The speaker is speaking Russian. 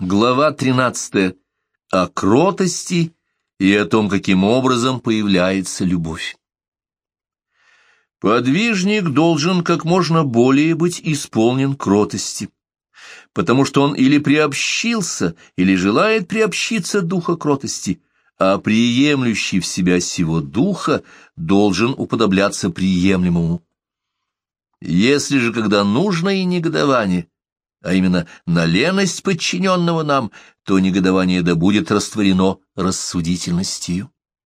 Глава 13. О кротости и о том, каким образом появляется любовь. Подвижник должен как можно более быть исполнен кротости, потому что он или приобщился, или желает приобщиться духа кротости, а приемлющий в себя сего духа должен уподобляться приемлемому. Если же, когда нужно и негодование, а именно на леность подчиненного нам, то негодование да будет растворено рассудительностью.